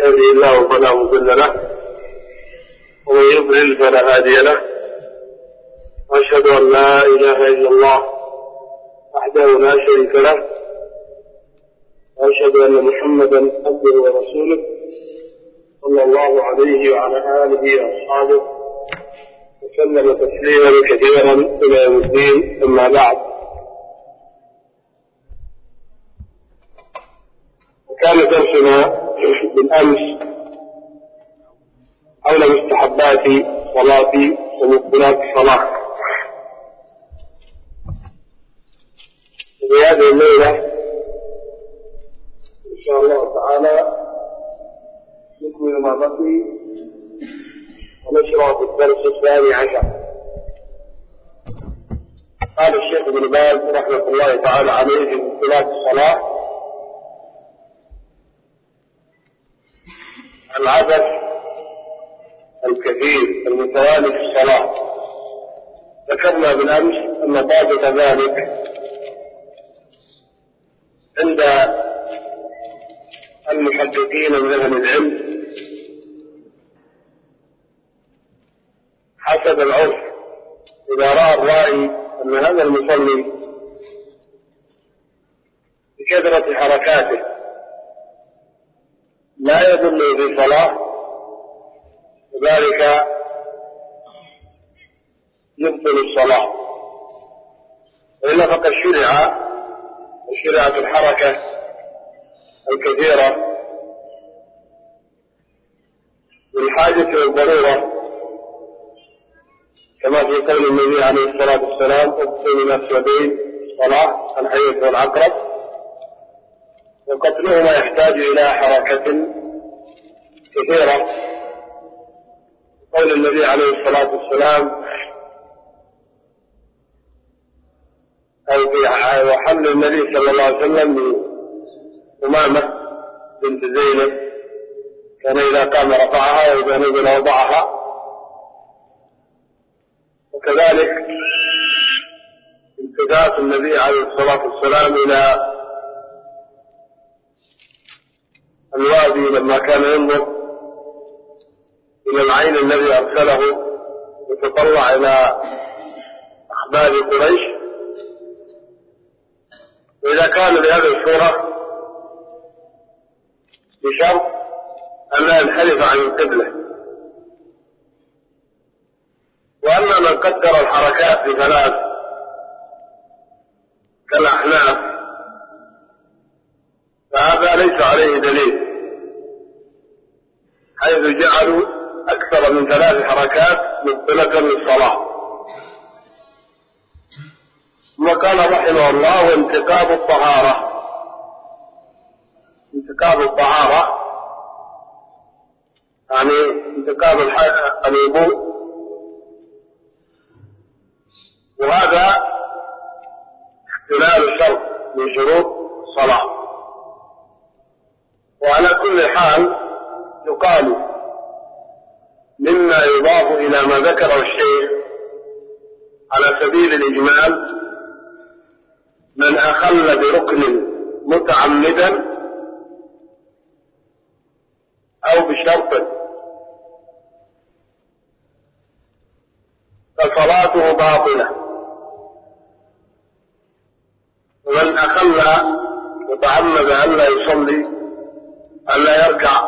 يهدي الله فلا مضل له ومن يضلل فلا هادي له. وأشهد أن لا إله إلا الله وحده لا شريك له وأشهد أن محمدا عبده ورسوله صلى الله عليه وعلى آله وأصحابه وسلم تسليما كثيرا إلى يوم الدين. أما بعد وكان درسنا بالأمس حول مستحبات صلاة ومقبلات الصلاه في هذه الليلة إن شاء الله تعالى نكمل ما بقي ونشرع في الدرس الثاني عشر. قال الشيخ ابن باز رحمة الله تعالى عليه في الصلاة العبث الكثير المتوالي في الصلاة. ذكرنا بالأمس أن ضابط ذلك عند المحدثين من أهل العلم حسب العرف. إذا رأى الرائي أن هذا المصلي بكثرة حركاته لا يدل في صلاة. وذلك يبطل الصلاة. وإلا فقد شرع وشرعت الحركة الكثيرة للحاجة والضرورة. كما في قول النبي عليه الصلاة والسلام اقتل من الأسودين الصلاة الحية والعقرب. وقتلهما يحتاج إلى حركة كثيرة. قول النبي عليه الصلاة والسلام أو في وحمل النبي صلى الله عليه وسلم لأمامة بنت زينب كان إذا قام رفعها وإذا نزل وضعها. وكذلك التفات النبي عليه الصلاة والسلام إلى الوادي لما كان ينظر إلى العين الذي أرسله يتطلع إلى أخبار قريش. وإذا كان بهذه الصورة بشرط أن لا ينحرف عن القبلة. وأما من قدر الحركات بثلاث مبطلة للصلاة. ثم قال رحمه الله وانتقاب الطهارة. انتقاب الطهارة يعني انتقاب الوضوء وهذا اختلال شرط من شروط الصلاة. وعلى كل حال يقال مما يضاف إلى ما ذكره الشيخ على سبيل الإجمال من أخل بركن متعمدا أو بشرط فصلاته باطلة ومن أخل وتعمد ألا يصلي ألا يركع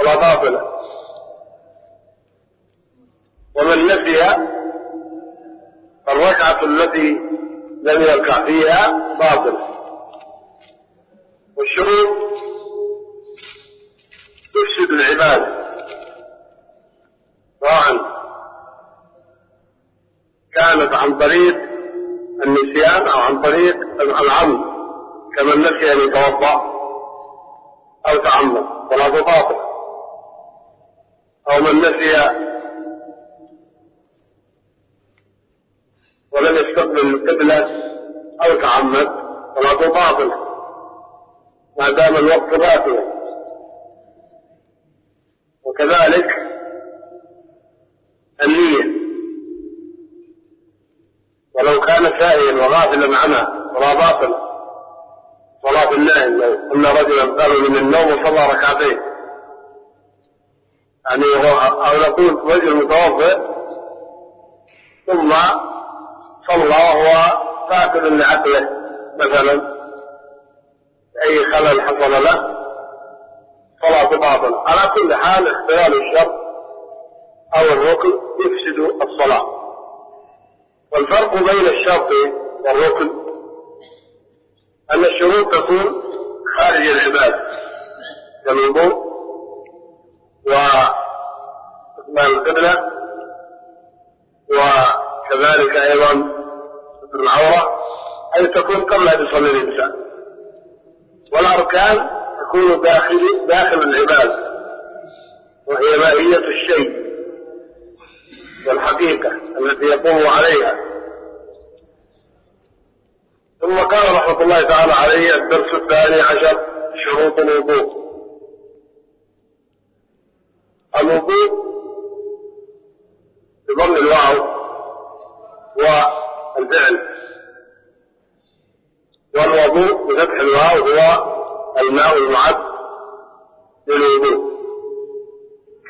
ولا باطلة ومن نسي الركعة التي لم يركع فيها باطلة والشروط تفسد العبادة سواء كانت عن طريق النسيان أو عن طريق العمد كمن نسي أن يتوضأ أو تعمد صلاته باطلة أو من نسي ولم يستقبل القبلة أو تعمد صلاته باطلة ما دام الوقت باطلا وكذلك النية. ولو كان سائلا وغافلا عنها فلا باطل صلاة النائم لو أن رجلا قام من النوم وصلى ركعتين. يعني هو أو نقول رجل متوضئ ثم صلى وهو فاقد لعقله مثلا. أي خلل حصل له صلاة باطل على كل حال اختلال الشرط أو الركن يفسد الصلاة. والفرق بين الشرط والركن أن الشروط تكون خارج العباد كالوضوء واستقبال القبلة وكذلك أيضا العورة أي تكون قبل أن يصلي الإنسان. والأركان تكون داخل داخل العباد وهي ماهية الشيء والحقيقة التي يقوم عليها. ثم قال رحمة الله تعالى عليه الدرس الثاني عشر شروط الوضوء الوضوء بضم الواو والفعل. والوضوء بفتح الواو هو الماء المعد للوضوء.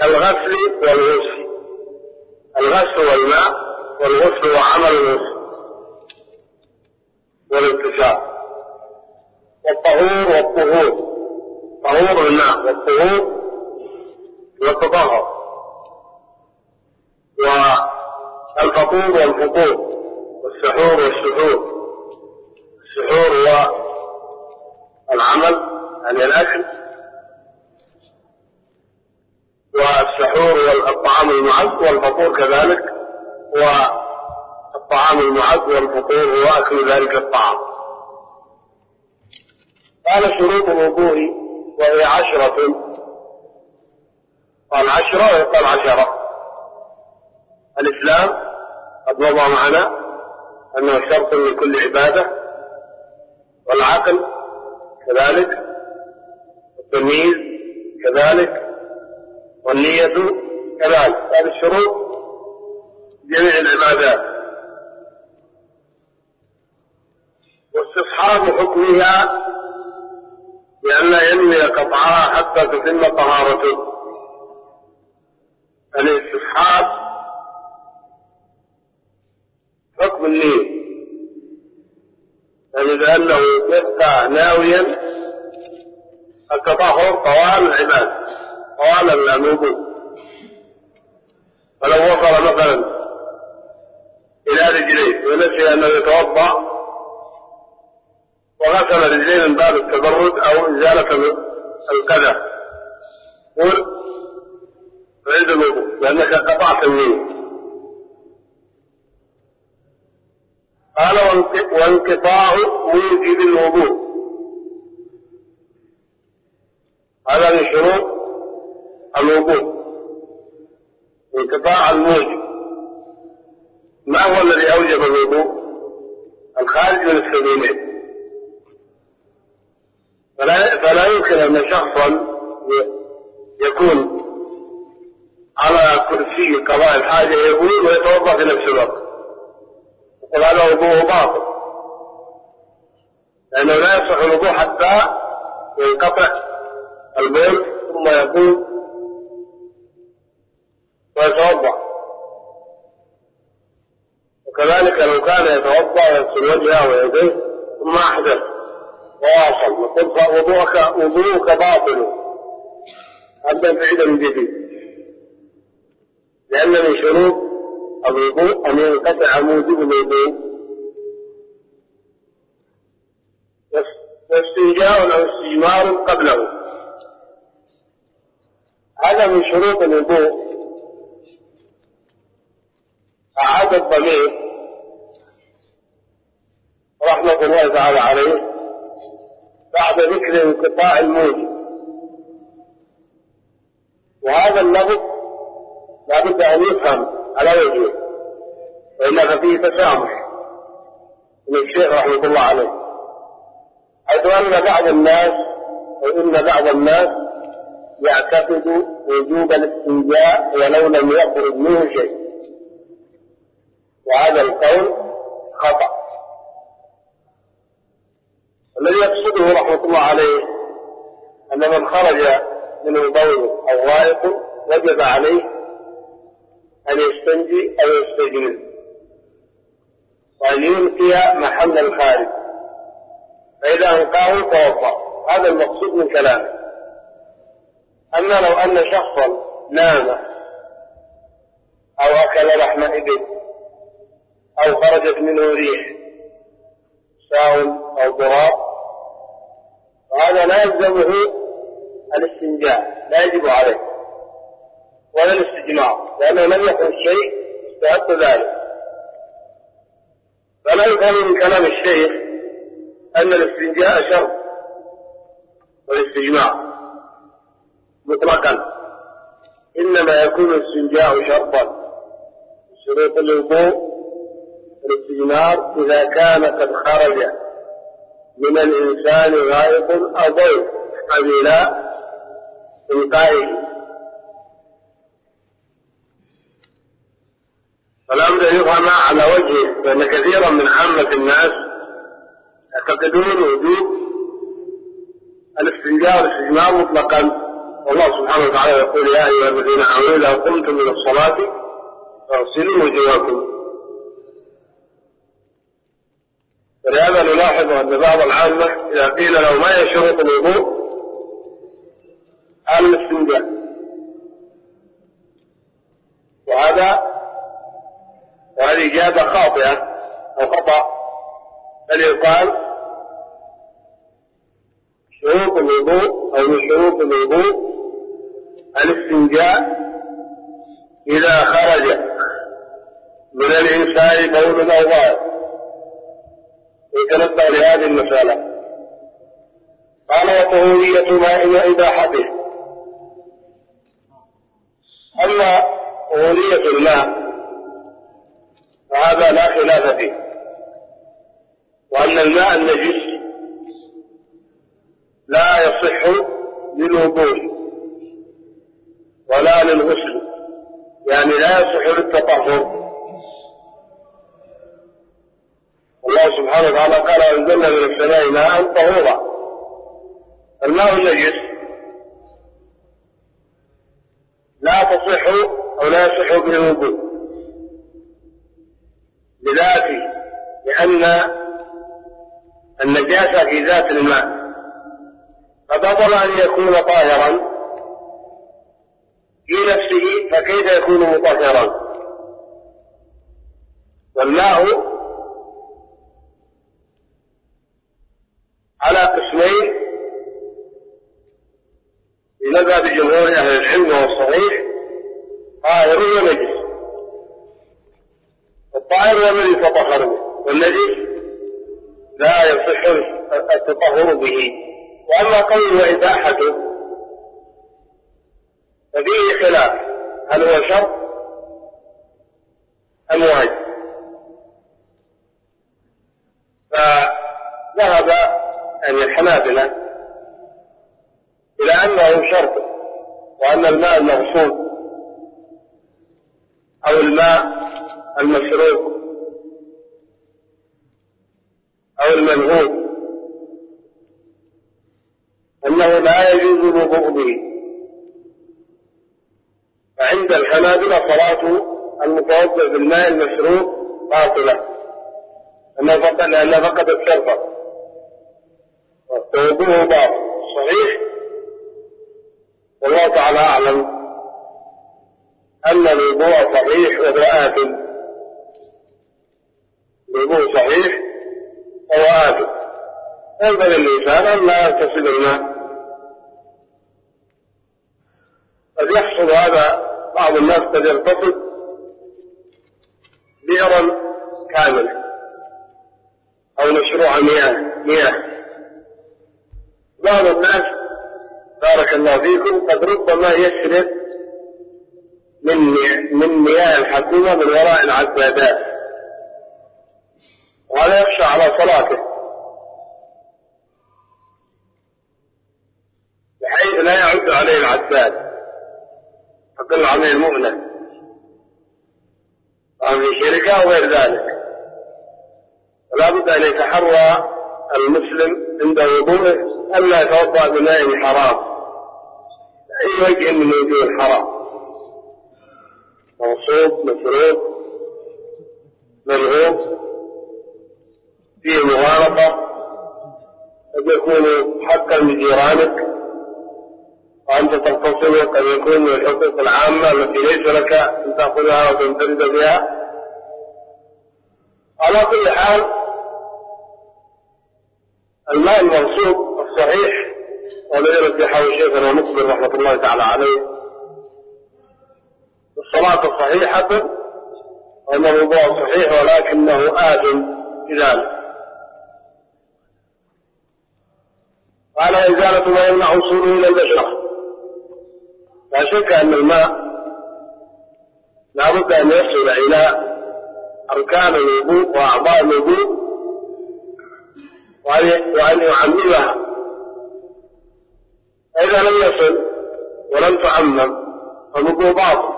كالغسل والغسل. الغسل والماء والغسل وعمل الغسل. والانتشار. والطهور والطهور. طهور الماء والطهور والتطهر. والفطور والفطور. والسحور والسحور. السحور هو العمل يعني الأكل. والسحور والطعام المعد والفطور كذلك والطعام المعد والفطور هو أكل ذلك الطعام. قال شروط الوضوء وهي عشرة. قال عشرة ويقال عشرة. الإسلام قد مضى معنا أنه شرط لكل عبادة والعقل كذلك والتمييز كذلك والنية كذلك. هذه الشروط جميع العبادات. واستصحاب حكمها لأن ينوي قطعها حتى تتم طهارته. الاستصحاب حكم النية. يعني لأنه يبقى ناويا التطهر طوال العباد طوال الوضوء فلو وصل مثلا إلى رجليه ونسي أنه يتوضأ وغسل رجليه من باب التبرد أو إزالة القدم قل عند الوضوء لأنك قطعت النية قال وانقطاع موجب الوضوء. هذا من شروط الوضوء. انقطاع الموجب. ما هو الذي أوجب الوضوء؟ الخارج من السبيلين فلا, فلا يمكن أن شخصا يكون على كرسي قضاء الحاجة يقول ويتوضأ في نفس الوقت. يقول هذا وضوء باطل. لأنه لا يصح الوضوء حتى ينقطع البول ثم يقوم. ويتوضأ. وكذلك لو كان يتوضأ ويغسل وجهه ويديه ثم أحدث. وواصل نقول وضوءك وضوءك باطل. أنت تعيد من جديد. لأن من شروط الوضوء أن ينقطع موجب الوضوء واستنجاء أو استجمار قبله. هذا من شروط الوضوء أعاد الضمير. رحمة الله تعالى عليه. بعد ذكر انقطاع الموجب. وهذا اللفظ لابد أن يفهم. على وجهه. وإلا ففيه تسامح من الشيخ رحمة الله عليه. حيث أن بعض الناس وإن بعض الناس يعتقد وجوب الاستنجاء ولو لم يخرج منه شيء. وهذا القول خطأ. الذي يقصده رحمة الله عليه أن من خرج منه بول أو غائط وجب عليه أن يستنجي أو يستجمل وأن ينقي محل الخارج. فإذا أنقاه توضأ هذا المقصود من كلامه. أما لو أن شخصا نام أو أكل لحم إبل أو خرجت منه ريح ساو أو ضراب فهذا لا يلزمه الاستنجاء لا يجب عليه. ولا الاستجماع لأنه لم يكن شيء استحق ذلك. فلا يفهم من كلام الشيخ أن الاستنجاء شرط والاستجماع مطلقا. إنما يكون الاستنجاء شرطا. شروط الوضوء الاستجمار إذا كان قد خرج من الإنسان غائط أو ضيف قبل إلقائه فالأمر يفهم على وجهه لأن كثيرا من عامة الناس يعتقدون وجوب الاستنجاء والاستجمار مطلقا. والله سبحانه وتعالى يقول يا أيها الذين آمنوا إذا قمتم من الصلاة فاغسلوا وجوهكم. ولهذا نلاحظ أن بعض العامة إذا قيل له ما هي شروط الوضوء؟ قال الاستنجاء. وهذا وهذه إجابة خاطئة أو خطأ بل يقال شروط الوضوء أو من شروط الوضوء الاستنجاء إذا خرج من الإنسان بول أو ظاهر يتنبأ لهذه المسألة. قال وطهورية ماء وإباحته أما طهورية الماء فهذا لا خلاف فيه. وأن الماء النجس لا يصح للوضوء ولا للغسل يعني لا يصح للتطهر. الله سبحانه وتعالى قال أنزلنا من السماء ماء طهورا. الماء النجس لا تصح أو لا يصح به الوضوء بذاته لأن النجاسة في ذات الماء. فبطل أن يكون طاهرا في نفسه فكيف يكون مطهرا؟ والماء على قسمين في مذهب جمهور أهل العلم والصحيح طاهر ونجس. الطاهر هو الذي يتطهر به والنجس لا يصح التطهر به. وأما قول وإباحته ففيه خلاف. هل هو شرط أم واجب؟ فذهب يعني الحنابلة إلى أنه شرط وأن الماء المغسول أو الماء المشروب أو المنهوب أنه لا يجوز الوضوء به. فعند الحنابلة صلاة المتوضئ بالماء المشروب باطلة. لأنها فقدت شرطه ووضوءه باطل. صحيح؟ والله تعالى أعلم أن الوضوء صحيح وهو آثم الوضوء صحيح وهو آثم ينبغي الإنسان أن لا يغتسل الماء قد يحصل هذا بعض الناس قد يغتصب بئرا كاملة أو مشروع مياه مياه بعض الناس بارك الله فيكم قد ربما يشرب من من مياه الحكومة من وراء العبادات وهذا يخشى على صلاته. بحيث لا يعد عليه العباد تقل عليه المؤنة أو في شركة وغير ذلك. ولا بد أن يتحرى المسلم عند وضوءه ألا يتوضأ بماء حرام. أي وجه من وجوه الحرام. مغصوب مسروق قد يكون حقا لجيرانك وأنت تغتصبه قد يكون من الحقوق العامة التي ليس لك أن تأخذها وتنفرد بها. على كل حال الماء المغصوب الصحيح والذي رجحه شيخنا مقبل رحمة الله تعالى عليه. الصلاة صحيحة وأن الوضوء صحيح ولكنه آثم بذلك قال إزالة ما يمنع وصوله إلى البشرة. لا شك أن الماء لا بد أن يصل إلى أركان الوضوء وأعضاء الوضوء وأن يعممها فإذا لم يصل ولم تعمم فالوضوء باطل.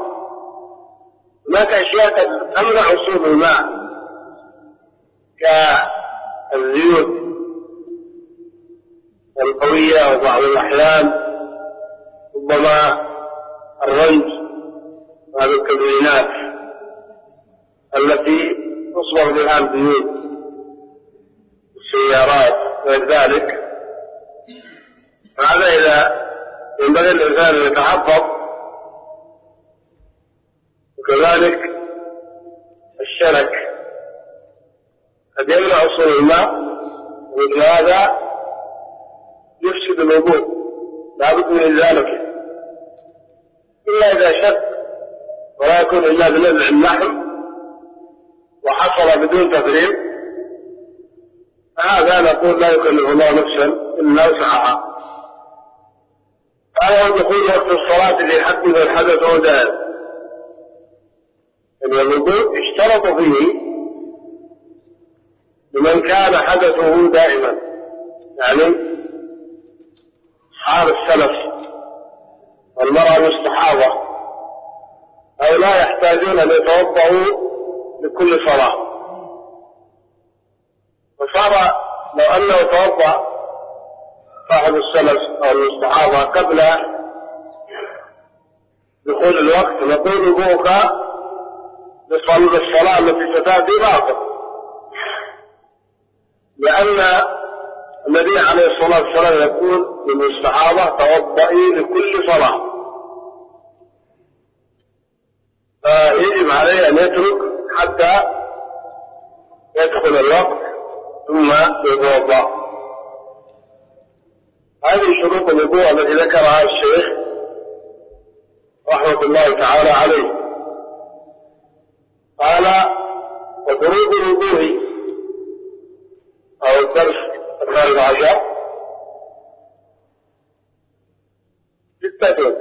هناك أشياء تمنع وصول الماء كالزيوت. القوية وبعض الأحيان ربما الرنج وهذه الكبرينات التي تصبغ بها البيوت السيارات وغير ذلك. فهذا إذا ينبغي الإنسان أن يتحفظ وكذلك الشرك. قد يمنع وصول الماء ومثل هذا الوضوء لا بد من ازالته إلا إذا شك ولا يكون إلا بنزع اللحم وحصل بدون تفريق فهذا نقول لا يكلف الله نفسا إلا وسعها. قال ودخول وقت الصلاة لحد الحدث هو دائم إن الوضوء اشترط فيه لمن كان حدثه دائما يعني أصحاب السلف والمرأة المستحاضة هؤلاء يحتاجون أن يتوضأوا لكل صلاة. وصار لو أنه توضأ صاحب السلف أو المستحاضة قبل دخول الوقت نقول وضوءك لصلاة الصلاة التي ستأتي باطل. لأن النبي عليه الصلاة والسلام يقول للصحابة توضئي لكل صلاة. فيجب عليه أن يترك حتى يدخل الوقت ثم يتوضأ. هذه شروط الوضوء التي ذكرها الشيخ رحمة الله تعالى عليه. قال وفروض الوضوء أو الدرس الخارج عشر ستة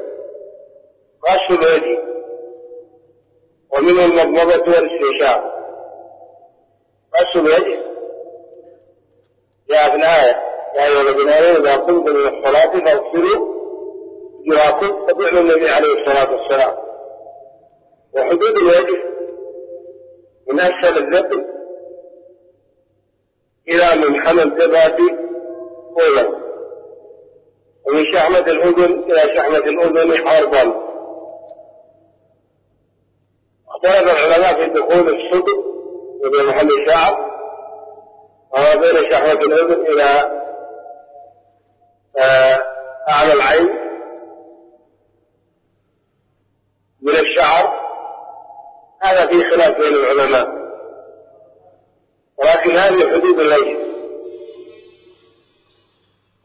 غش الوجه. ومنه المضمضة والاستنشاق. غش الوجه. في الآية يا أيها الذين آمنوا إذا قمتم من الصلاة فاغسلوا وجوهكم ففعل النبي عليه الصلاة والسلام. وحدود الوجه. من أسفل الذقن إلى منحنى الجبهة طولا ومن شحمة الأذن إلى شحمة الأذن حربا. اختلف العلماء في دخول الصدر وبين محل الشعر وما بين شحمة الأذن إلى آه، أعلى العين. من الشعر. هذا في خلاف بين العلماء. ولكن هذه حدود الليل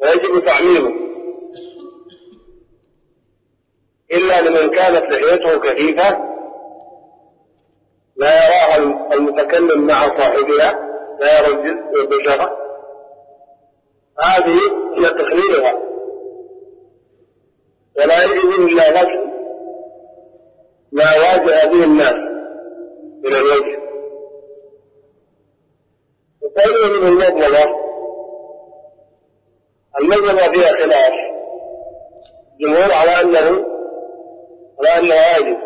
ويجب تعميمه. إلا لمن كانت لحيته كثيفة لا يراها المتكلم مع صاحبها لا يرى البشرة هذه هي تقليلها ولا يجب إلا غسل ما واجه به الناس من الوجه. وقيل من المضمضة المضمضة فيها خلاف. جمهور على أنه وأنه واجب.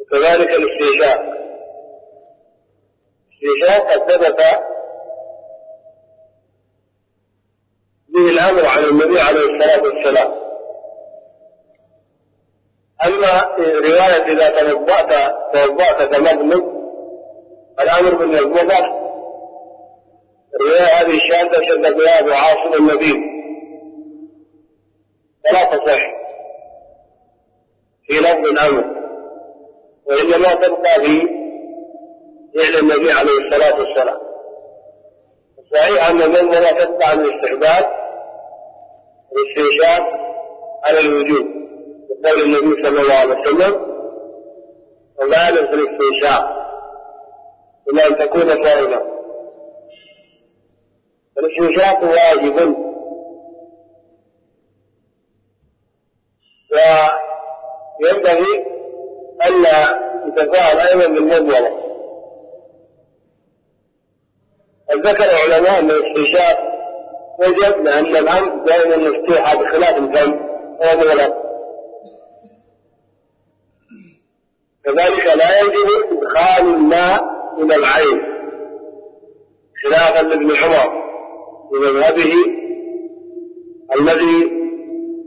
وكذلك الاستنشاق الاستنشاق قد ثبت به الأمر عن النبي عليه الصلاة والسلام. أما رواية إذا توضأت توضأت تمضمض الأمر بالمضمضة الرواية هذه شاذة شد بها أبو عاصم النبي فلا تصح. في لفظ الأمر. وإنما تبقى في فعل النبي عليه الصلاة والسلام. صحيح أن المنزلة تتبع الاستحباب والاستنشاق على الوجود بقول النبي صلى الله عليه وسلم وبالغ في الاستنشاق. إلا أن تكون صائما الاستنشاق واجب. وينبغي ألا يتفاعل أيضا بالمضمضة ذكر العلماء أن الاستنشاق وجب لأن الأنف دائما مفتوحة بخلاف الفم هو مغلق كذلك لا يجب إدخال الماء إلى العين خلافا لابن عمر بمذهبه الذي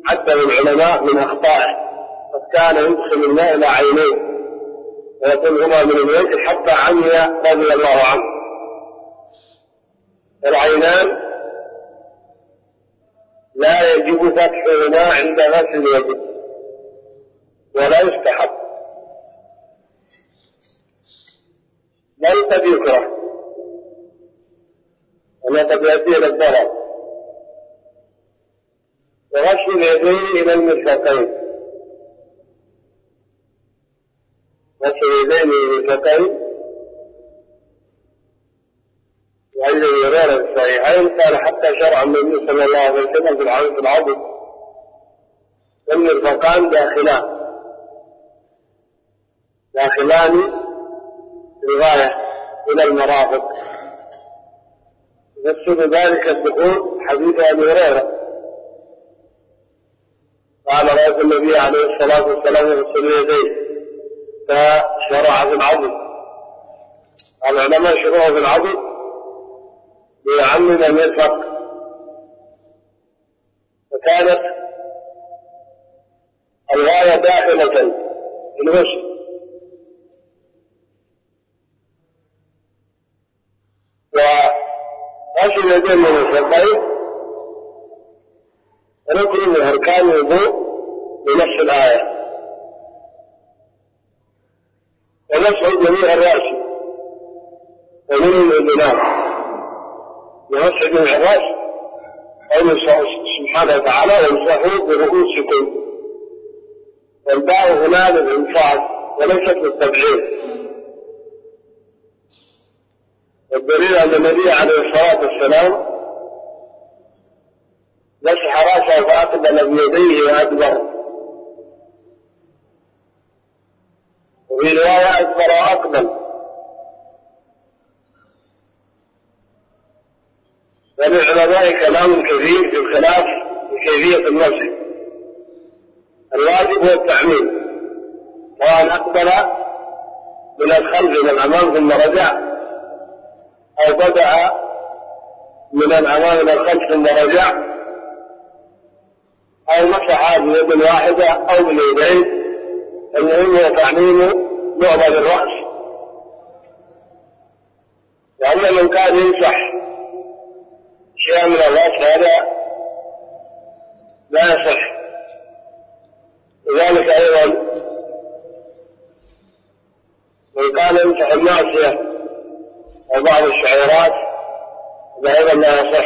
عده العلماء من أخطائه قد كان يدخل الماء إلى عينيه ويقول هما من الوجه حتى عمي رضي الله عنه. العينان لا يجب فتحهما عند غسل الوجه ولا يستحب. بل قد يكره وما قد يؤدي إلى الضرر وغسل اليدين إلى المرفقين غسل اليدين إلى المرفقين وعن ابي هريره في الصحيحين. قال حتى شرع النبي صلى الله عليه وسلم في في العضد والمرفقان داخلان. داخلان للغايه إلى المرافق. يفسر ذلك الدخول حديث أبي هريرة. قال رأيت النبي عليه الصلاة والسلام يغسل يديه فشرع في العضد العلماء في العضد ليعمم المرفق فكانت الغاية داخلة في الغسل. وغسل اليدين من المرفقين ركن من أركان الوضوء بنفس الآية. ومسح جميع الرأس. ومن الأذنان. ومسح جميع الرأس. قوله سبحانه وتعالى وامسحوا برؤوسكم. والباء هنا للإنفاذ وليست للتبعيد. والدليل أن النبي عليه الصلاة والسلام مسح رأسه فأقبل بيديه وأدبر. وفي رواية أدبر وأقبل وللعلماء كلام كثير في الخلاف في كيفية المسح الواجب هو التعميم سواء أقبل من الخلف إلى الأمام ثم رجع. أو بدأ من الأمام إلى الخلف ثم رجع أو مسح بيد واحدة أو باليدين المهم هو تعميم معظم الرأس وأما من كان يمسح شيئا من الرأس هذا لا يصح. وذلك أيضا من كان يمسح الناصية أو بعض الشعيرات أيضا لا يصح.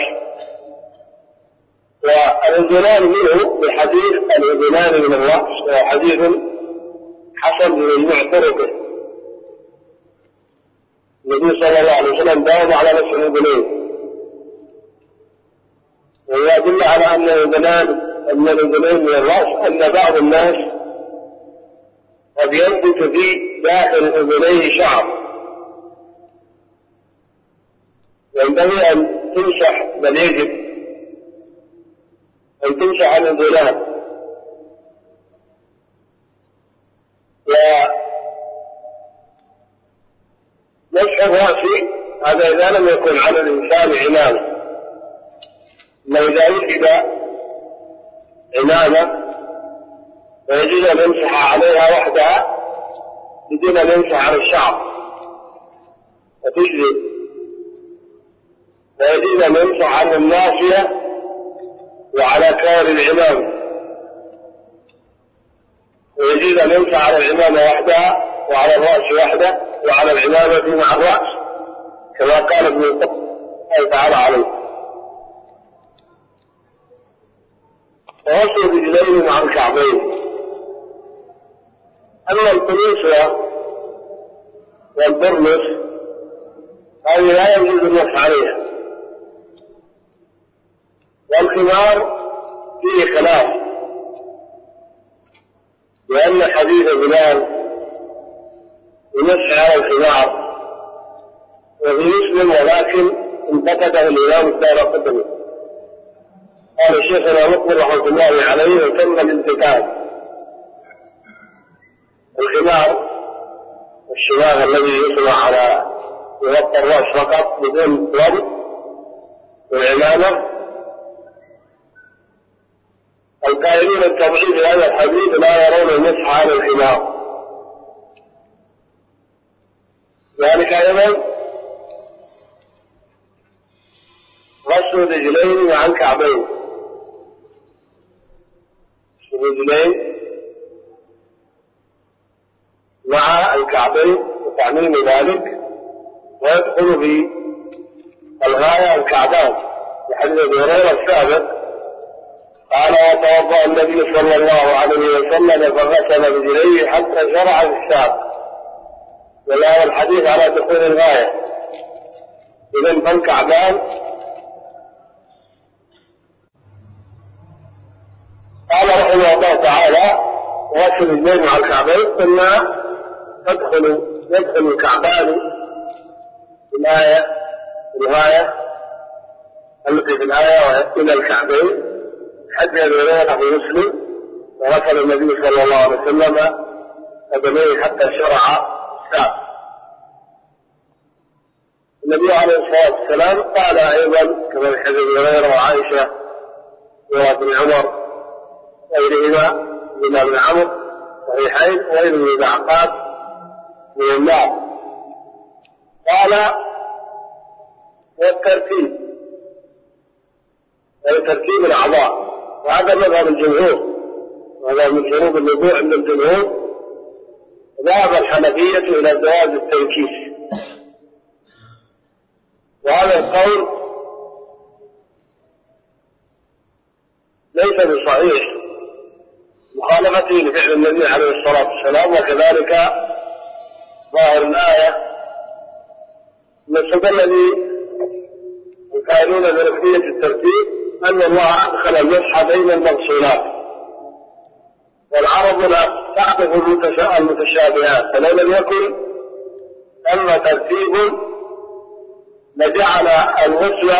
والأذنان منه بحديث الأذنان من وهو حديث حسن من طرقه النبي صلى الله عليه وسلم داوم على نفس الأذنين ويدل على أن الأذنان أن الأذنين من الرأس أن بعض الناس قد ينبت في داخل أذنيه شعر. ينبغي أن تمسح بل يجب أن تمسح الأذنان ومسح الرأس هذا إذا لم يكن على الإنسان عمامة أما إذا وجد عمامة ويجوز أن يمسح عليها وحدها بدون أن يمسح على الشعر. وتجزي ويجوز أن يمسح على الناسية وعلى كار العمام أن يمسح على العمامة وحدها وعلى الرأس وحده وعلى العمامة مع الرأس كما قال ابن الله تعالى عليه. وغسل رجلين مع الكعبين. أما القنيصة والبرنس هذه لا يجوز المسح عليها. والخمار فيه خلاف لأن حديث بلال يمسح على الخمار وفي مسلم ولكن انتقده الإمام الدار قدمه قال شيخنا مقبل رحمة الله عليه وتم الانتقاد. الخمار الشماغ الذي يصنع على يغطى الرأس فقط بدون ثوب والعمامة القائلين التضعيف هذا الحديث لا يرون المسح على الخمار. ذلك أيضا غسل الرجلين مع الكعبين الرجلين مع الكعبين وتعميم ذلك ويدخل في الغاية الكعبان في حديث أبي هريرة السابق قال وتوضأ النبي صلى الله عليه وسلم فغسل رجليه حتى شرع في الساق ولا الحديث على دخول الغاية. إذا فالكعبان قال رحمه الله تعالى غسل الرجلين مع الكعبين ثم تدخل يدخل الكعبان في الآية الغاية التي في الآية إلى الكعبين. حتى هريرة في مسلم وغسل النبي صلى الله عليه وسلم قدميه حتى شرع الساق النبي عليه الصلاة والسلام قال أيضا كما في حديث هريرة وعائشة وابن عمر وغيرهما من ابن عمرو صحيحين وغير من الأعقاب من النار. قال والترتيب أي ترتيب الأعضاء. وهذا مذهب الجمهور. وهذا من شروط الوضوء عند الجمهور. ذهب الحنفية إلى جواز التنكيس. وهذا القول ليس بصحيح. مخالفته لفعل النبي عليه الصلاة والسلام وكذلك ظاهر الآية. من الذي القائلون بركنية الترتيب أن الله أدخل المسح بين المغسولات والعرب لا تعرف المتشابهات فلو لم يكن ثم ترتيب لجعل الغسل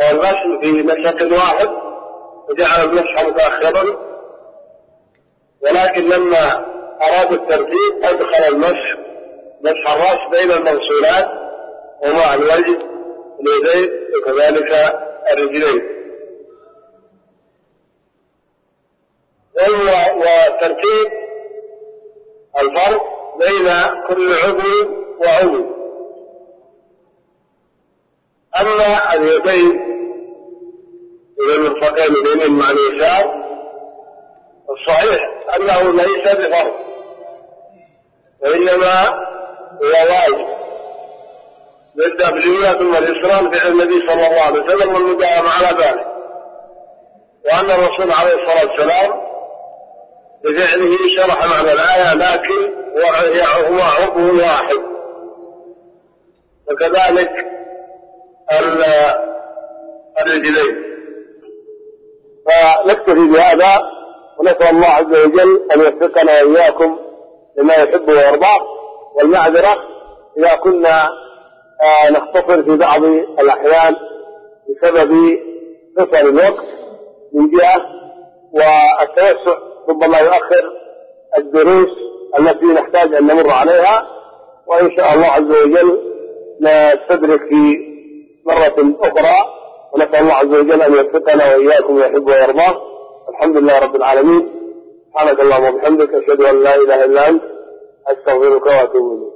والغسل في نسق واحد وجعل المسح متأخرا. ولكن لما أراد الترتيب أدخل المسح مسح الرأس بين المغسولات ومع الوجه اليدين وكذلك الرجلين وهو وترتيب الفرق بين كل عضو وعضو. أما اليدين إلى المرفقين اليمين مع اليسار الصحيح أنه ليس بفرض وإنما هو واجب. باليمنى ثم اليسرى فعل النبي صلى الله عليه وسلم والمداومة على ذلك. وأن الرسول عليه الصلاة والسلام بفعله شرح معنى الآية لكن هو عضو واحد. وكذلك الرجلين. فنكتفي بهذا ونسأل الله عز وجل أن يوفقنا وإياكم لما يحب ويرضاه والمعذرة إذا كنا آه، نختصر في بعض الأحيان بسبب قصر الوقت من جهة والتوسع ربما يؤخر الدروس التي نحتاج أن نمر عليها وإن شاء الله عز وجل نستدرك في مرة أخرى ونسأل الله عز وجل أن يوفقنا وإياكم ويحب ويرضاه الحمد لله رب العالمين. سبحانك اللهم وبحمدك أشهد أن لا إله إلا أنت أستغفرك وأتوب إليك.